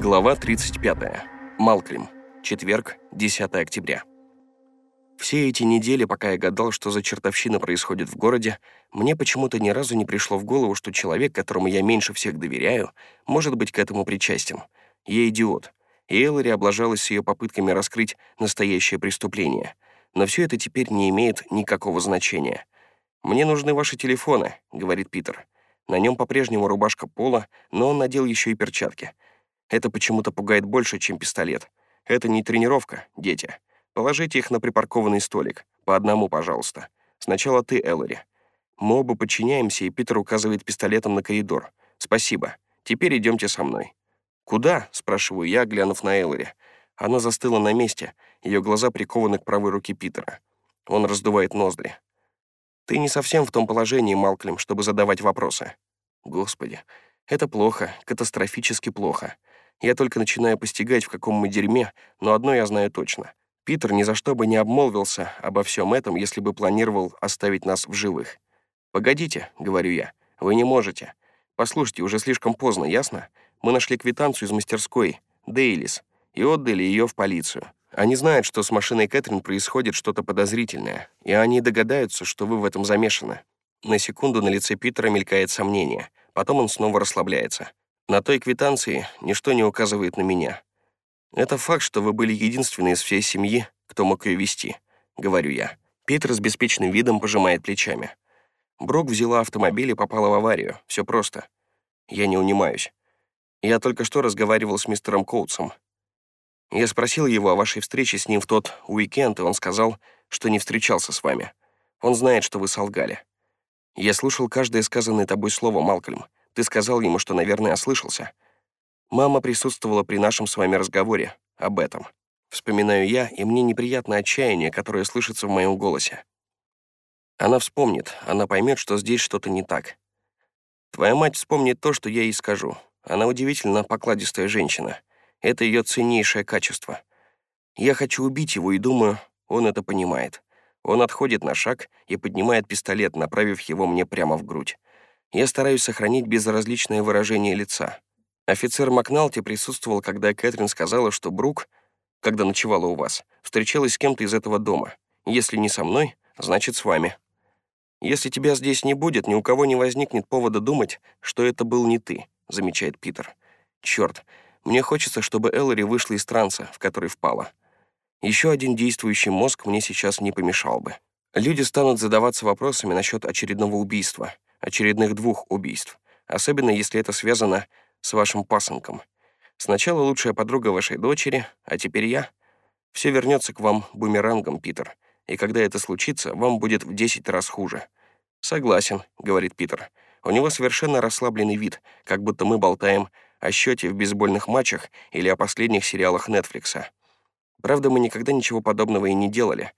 Глава 35. Малклим. Четверг, 10 октября. Все эти недели, пока я гадал, что за чертовщина происходит в городе, мне почему-то ни разу не пришло в голову, что человек, которому я меньше всех доверяю, может быть к этому причастен. Я идиот. И Эллари облажалась с ее попытками раскрыть настоящее преступление. Но все это теперь не имеет никакого значения. «Мне нужны ваши телефоны», — говорит Питер. На нем по-прежнему рубашка пола, но он надел еще и перчатки — это почему-то пугает больше, чем пистолет. Это не тренировка, дети. Положите их на припаркованный столик. По одному, пожалуйста. Сначала ты, Эллари. Мы оба подчиняемся, и Питер указывает пистолетом на коридор. Спасибо. Теперь идемте со мной. «Куда?» — спрашиваю я, глянув на Эллари. Она застыла на месте, ее глаза прикованы к правой руке Питера. Он раздувает ноздри. «Ты не совсем в том положении, Малклим, чтобы задавать вопросы». «Господи, это плохо, катастрофически плохо. Я только начинаю постигать, в каком мы дерьме, но одно я знаю точно. Питер ни за что бы не обмолвился обо всем этом, если бы планировал оставить нас в живых. «Погодите», — говорю я, — «вы не можете. Послушайте, уже слишком поздно, ясно? Мы нашли квитанцию из мастерской, Дейлис, и отдали ее в полицию. Они знают, что с машиной Кэтрин происходит что-то подозрительное, и они догадаются, что вы в этом замешаны». На секунду на лице Питера мелькает сомнение, потом он снова расслабляется. На той квитанции ничто не указывает на меня. Это факт, что вы были единственной из всей семьи, кто мог ее вести, говорю я. Питер с беспечным видом пожимает плечами. Брок взяла автомобиль и попала в аварию. Все просто. Я не унимаюсь. Я только что разговаривал с мистером Коутсом. Я спросил его о вашей встрече с ним в тот уикенд, и он сказал, что не встречался с вами. Он знает, что вы солгали. Я слушал каждое сказанное тобой слово, Малкольм. Ты сказал ему, что, наверное, ослышался. Мама присутствовала при нашем с вами разговоре об этом. Вспоминаю я, и мне неприятно отчаяние, которое слышится в моем голосе. Она вспомнит, она поймет, что здесь что-то не так. Твоя мать вспомнит то, что я ей скажу. Она удивительно покладистая женщина. Это ее ценнейшее качество. Я хочу убить его и думаю, он это понимает. Он отходит на шаг и поднимает пистолет, направив его мне прямо в грудь. Я стараюсь сохранить безразличное выражение лица. Офицер Макналти присутствовал, когда Кэтрин сказала, что Брук, когда ночевала у вас, встречалась с кем-то из этого дома. Если не со мной, значит, с вами. Если тебя здесь не будет, ни у кого не возникнет повода думать, что это был не ты, замечает Питер. Черт, мне хочется, чтобы Эллари вышла из транса, в который впала. Еще один действующий мозг мне сейчас не помешал бы. Люди станут задаваться вопросами насчет очередного убийства — очередных двух убийств, особенно если это связано с вашим пасынком. Сначала лучшая подруга вашей дочери, а теперь я. Все вернется к вам бумерангом, Питер, и когда это случится, вам будет в 10 раз хуже. «Согласен», — говорит Питер. У него совершенно расслабленный вид, как будто мы болтаем о счете в бейсбольных матчах или о последних сериалах Нетфликса. Правда, мы никогда ничего подобного и не делали.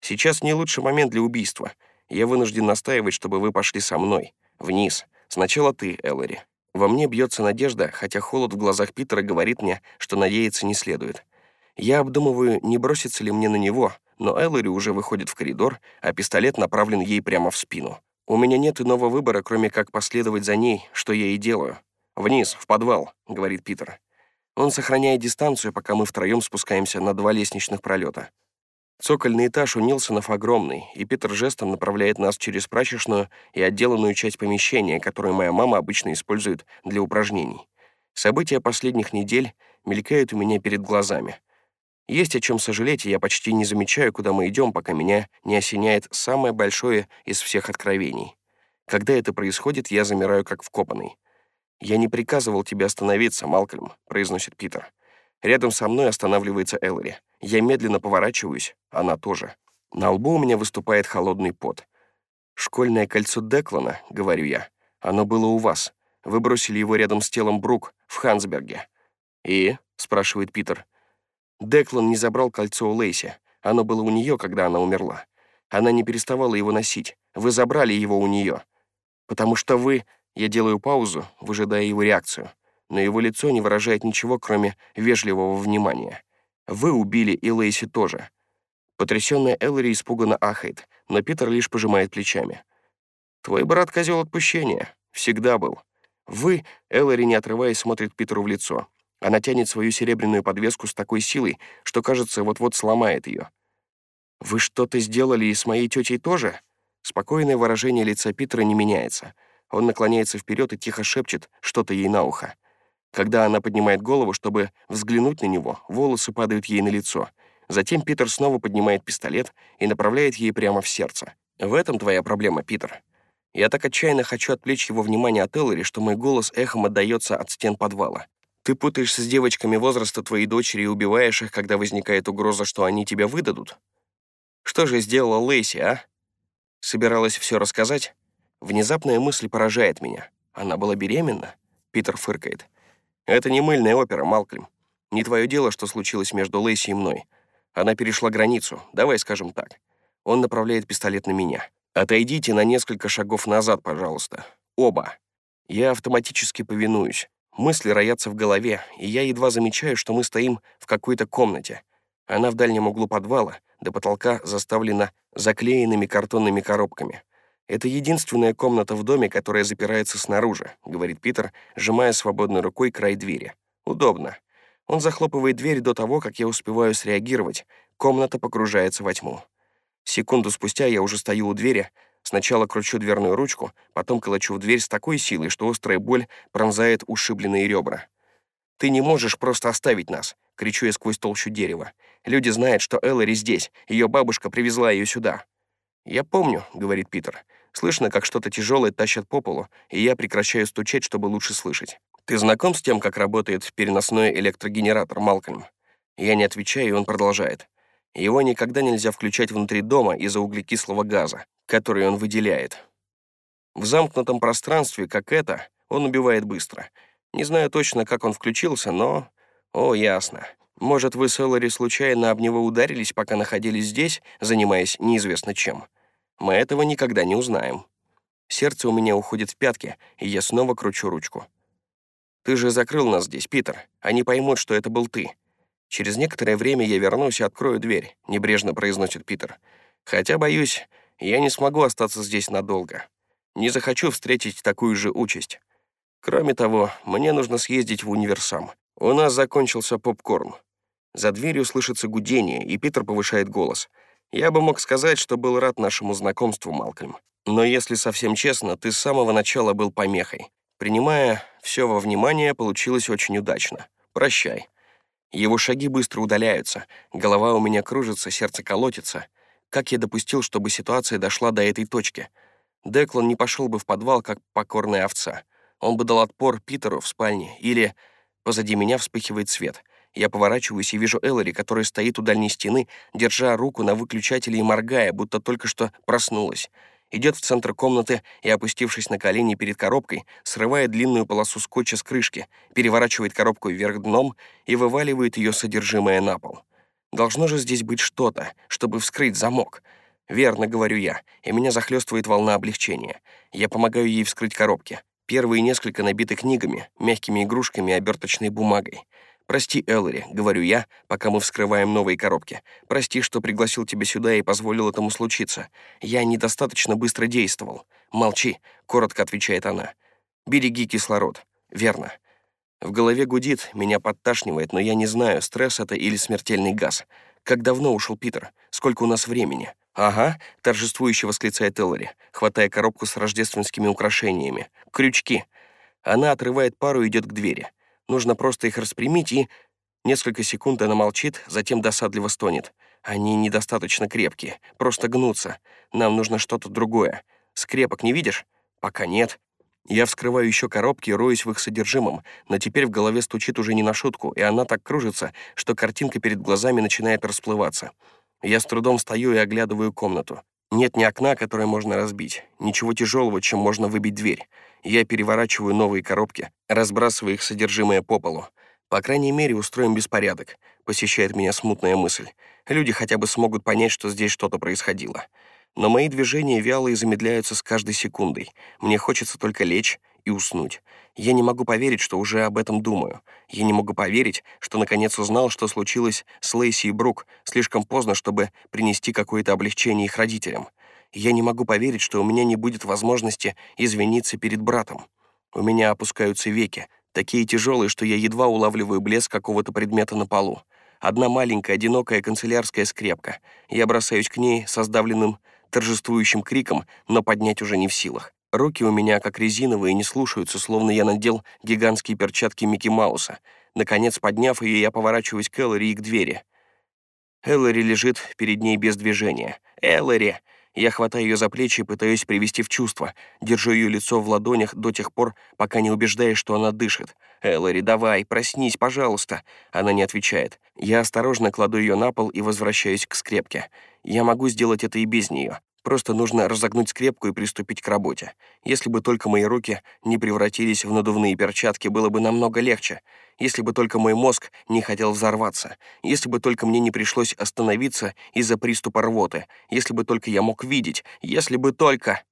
Сейчас не лучший момент для убийства — я вынужден настаивать, чтобы вы пошли со мной. Вниз. Сначала ты, Эллари. Во мне бьется надежда, хотя холод в глазах Питера говорит мне, что надеяться не следует. Я обдумываю, не бросится ли мне на него, но Эллари уже выходит в коридор, а пистолет направлен ей прямо в спину. У меня нет иного выбора, кроме как последовать за ней, что я и делаю. «Вниз, в подвал», — говорит Питер. Он сохраняет дистанцию, пока мы втроем спускаемся на два лестничных пролета. Цокольный этаж у Нилсонов огромный, и Питер жестом направляет нас через прачечную и отделанную часть помещения, которую моя мама обычно использует для упражнений. События последних недель мелькают у меня перед глазами. Есть о чем сожалеть, и я почти не замечаю, куда мы идем, пока меня не осеняет самое большое из всех откровений. Когда это происходит, я замираю как вкопанный. «Я не приказывал тебе остановиться, Малкольм», — произносит Питер. Рядом со мной останавливается Эллари. Я медленно поворачиваюсь, она тоже. На лбу у меня выступает холодный пот. «Школьное кольцо Деклана», — говорю я. «Оно было у вас. Вы бросили его рядом с телом Брук в Хансберге». «И?» — спрашивает Питер. Деклан не забрал кольцо у Лейси. Оно было у нее, когда она умерла. Она не переставала его носить. Вы забрали его у нее. Потому что вы... Я делаю паузу, выжидая его реакцию но его лицо не выражает ничего, кроме вежливого внимания. Вы убили и Лейси тоже. Потрясённая Эллари испуганно ахает, но Питер лишь пожимает плечами. «Твой брат — козел отпущения. Всегда был. Вы, Эллари, не отрываясь, смотрит Питеру в лицо. Она тянет свою серебряную подвеску с такой силой, что, кажется, вот-вот сломает ее. «Вы что-то сделали и с моей тетей тоже?» Спокойное выражение лица Питера не меняется. Он наклоняется вперед и тихо шепчет что-то ей на ухо. Когда она поднимает голову, чтобы взглянуть на него, волосы падают ей на лицо. Затем Питер снова поднимает пистолет и направляет ей прямо в сердце. «В этом твоя проблема, Питер. Я так отчаянно хочу отвлечь его внимание от Эллари, что мой голос эхом отдаётся от стен подвала. Ты путаешься с девочками возраста твоей дочери и убиваешь их, когда возникает угроза, что они тебя выдадут? Что же сделала Лейси, а? Собиралась все рассказать? Внезапная мысль поражает меня. Она была беременна? Питер фыркает. Это не мыльная опера, Малкольм. Не твое дело, что случилось между Лейси и мной. Она перешла границу, давай скажем так. Он направляет пистолет на меня. «Отойдите на несколько шагов назад, пожалуйста. Оба». Я автоматически повинуюсь. Мысли роятся в голове, и я едва замечаю, что мы стоим в какой-то комнате. Она в дальнем углу подвала, до потолка заставлена заклеенными картонными коробками. «Это единственная комната в доме, которая запирается снаружи», — говорит Питер, сжимая свободной рукой край двери. «Удобно». Он захлопывает дверь до того, как я успеваю среагировать. Комната погружается во тьму. Секунду спустя я уже стою у двери, сначала кручу дверную ручку, потом колочу в дверь с такой силой, что острая боль пронзает ушибленные ребра. «Ты не можешь просто оставить нас!» — кричу я сквозь толщу дерева. «Люди знают, что Эллари здесь. Ее бабушка привезла ее сюда». «Я помню», — говорит Питер. Слышно, как что-то тяжелое тащат по полу, и я прекращаю стучать, чтобы лучше слышать. «Ты знаком с тем, как работает переносной электрогенератор, Малкольм?» Я не отвечаю, и он продолжает. Его никогда нельзя включать внутри дома из-за углекислого газа, который он выделяет. В замкнутом пространстве, как это, он убивает быстро. Не знаю точно, как он включился, но... О, ясно. Может, вы с Эллари случайно об него ударились, пока находились здесь, занимаясь неизвестно чем? Мы этого никогда не узнаем. Сердце у меня уходит в пятки, и я снова кручу ручку. «Ты же закрыл нас здесь, Питер. Они поймут, что это был ты. «Через некоторое время я вернусь и открою дверь», — небрежно произносит Питер. «Хотя, боюсь, я не смогу остаться здесь надолго. Не захочу встретить такую же участь. Кроме того, мне нужно съездить в универсам. У нас закончился попкорн». За дверью слышится гудение, и Питер повышает голос. «Я бы мог сказать, что был рад нашему знакомству, Малкольм. Но если совсем честно, ты с самого начала был помехой. Принимая все во внимание, получилось очень удачно. Прощай». Его шаги быстро удаляются, голова у меня кружится, сердце колотится. Как я допустил, чтобы ситуация дошла до этой точки? Деклан не пошел бы в подвал, как покорная овца. Он бы дал отпор Питеру в спальне, или... Позади меня вспыхивает свет. Я поворачиваюсь и вижу Эллари, которая стоит у дальней стены, держа руку на выключателе и моргая, будто только что проснулась идет в центр комнаты и, опустившись на колени перед коробкой, срывает длинную полосу скотча с крышки, переворачивает коробку вверх дном и вываливает ее содержимое на пол. Должно же здесь быть что-то, чтобы вскрыть замок. Верно, говорю я, и меня захлестывает волна облегчения. Я помогаю ей вскрыть коробки. Первые несколько набиты книгами, мягкими игрушками и оберточной бумагой. «Прости, Эллари», — говорю я, пока мы вскрываем новые коробки. «Прости, что пригласил тебя сюда и позволил этому случиться. Я недостаточно быстро действовал». «Молчи», — коротко отвечает она. «Береги кислород». «Верно». В голове гудит, меня подташнивает, но я не знаю, стресс это или смертельный газ. Как давно ушел Питер? Сколько у нас времени? «Ага», — торжествующе восклицает Эллари, хватая коробку с рождественскими украшениями. «Крючки». Она отрывает пару и идет к двери. Нужно просто их распрямить и... Несколько секунд она молчит, затем досадливо стонет. Они недостаточно крепкие, просто гнутся. Нам нужно что-то другое. Скрепок не видишь? Пока нет. Я вскрываю еще коробки, роюсь в их содержимом, но теперь в голове стучит уже не на шутку, и она так кружится, что картинка перед глазами начинает расплываться. Я с трудом встаю и оглядываю комнату. Нет ни окна, которое можно разбить, ничего тяжелого, чем можно выбить дверь. Я переворачиваю новые коробки, разбрасывая их содержимое по полу. По крайней мере, устроим беспорядок. Посещает меня смутная мысль. Люди хотя бы смогут понять, что здесь что-то происходило. Но мои движения вяло и замедляются с каждой секундой. Мне хочется только лечь и уснуть. Я не могу поверить, что уже об этом думаю. Я не могу поверить, что наконец узнал, что случилось с Лейси и Брук слишком поздно, чтобы принести какое-то облегчение их родителям. Я не могу поверить, что у меня не будет возможности извиниться перед братом. У меня опускаются веки, Такие тяжелые, что я едва улавливаю блеск какого-то предмета на полу. Одна маленькая, одинокая канцелярская скрепка. Я бросаюсь к ней со сдавленным, торжествующим криком, но поднять уже не в силах. Руки у меня как резиновые, не слушаются, словно я надел гигантские перчатки Микки Мауса. Наконец, подняв ее, я поворачиваюсь к Эллари и к двери. Эллари лежит перед ней без движения. «Эллари!» Я хватаю ее за плечи и пытаюсь привести в чувство. Держу ее лицо в ладонях до тех пор, пока не убеждаюсь, что она дышит. «Эллари, давай, проснись, пожалуйста!» Она не отвечает. Я осторожно кладу ее на пол и возвращаюсь к скрепке. Я могу сделать это и без нее. Просто нужно разогнуть скрепку и приступить к работе. Если бы только мои руки не превратились в надувные перчатки, было бы намного легче. Если бы только мой мозг не хотел взорваться. Если бы только мне не пришлось остановиться из-за приступа рвоты. Если бы только я мог видеть. Если бы только...